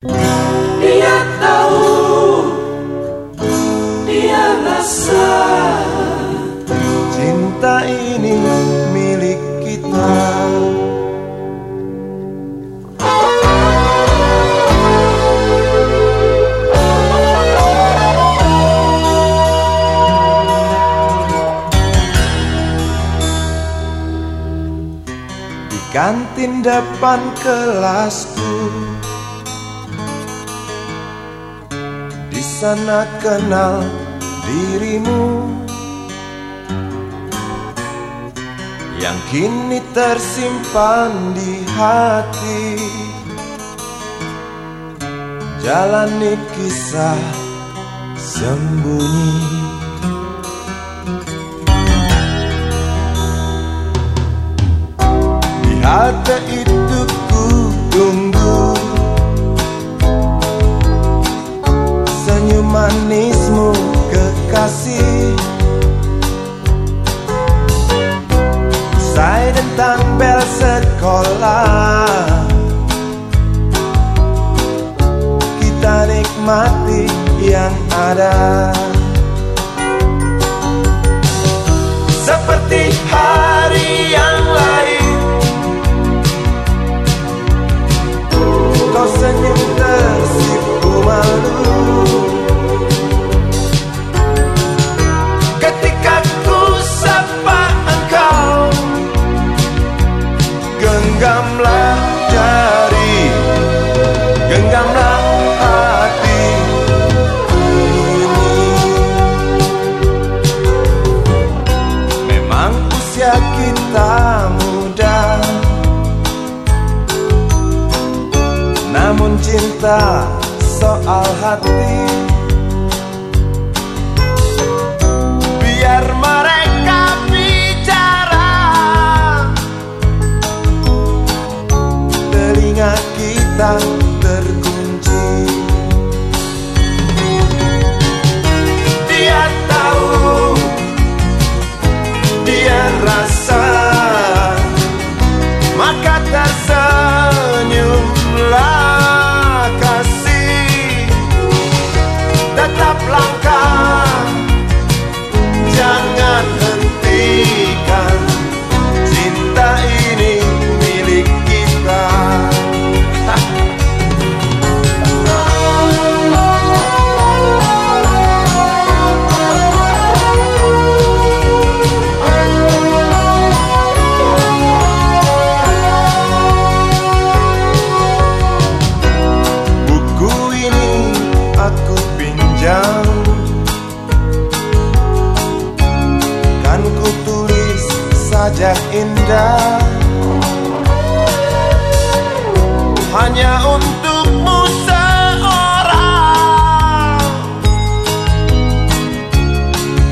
Dia tahu. Dia rasa. Cinta ini milik kita. Kantin depan kelasku sana kenal dirimu. Yang kini tersimpan di hati. Jalani kisah sembunyi. Di halte itu ku manismu kekasih. Usai tentang bel sekolah Kita nikmati yang ada Namun cinta soal hati Blanca. indah. Hanya untukmu seorang.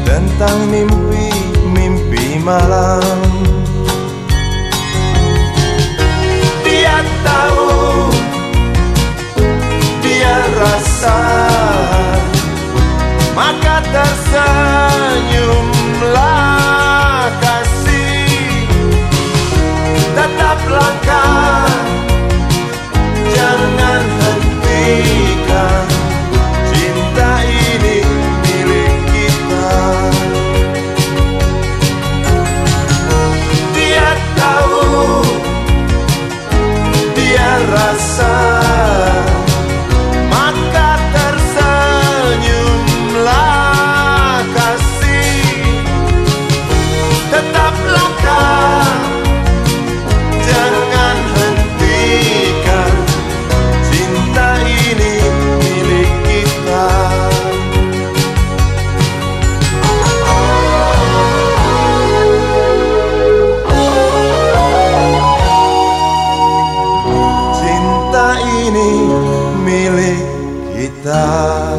Tentang mimpi-mimpi malam. Take libertad.